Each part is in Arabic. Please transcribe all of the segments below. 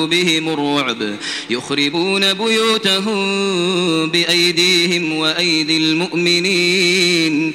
قلوبهم الرعب. يخربون بيوتهم بأيديهم وأيدي المؤمنين.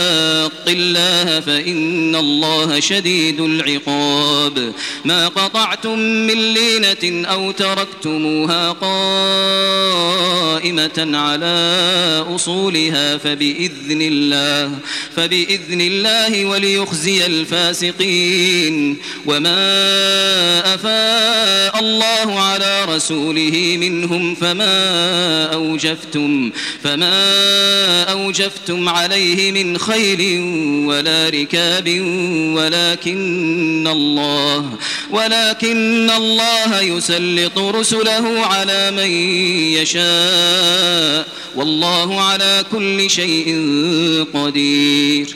الله فإن الله شديد العقاب. ما قطعتم من لينة أو تركتموها قائمة على أصولها فبإذن الله فبإذن الله وليخزي الفاسقين. وما أفاء الله على رسوله منهم فما أوجفتم فما أوجفتم عليه من خيل ولا ركاب ولكن الله ولكن الله يسلط رسله على من يشاء. والله على كل شيء قدير.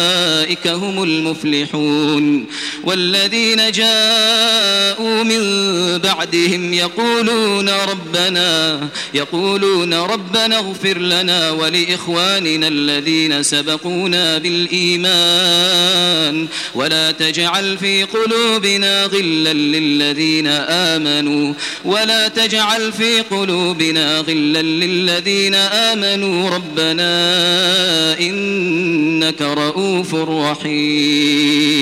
هم المفلحون. والذين جاءوا من بعدهم يقولون ربنا يقولون ربنا اغفر لنا ولإخواننا الذين سبقونا بالإيمان. ولا تجعل في قلوبنا غلا للذين آمنوا. ولا تجعل في قلوبنا غلا للذين آمنوا. ربنا إنك رؤوف رحيم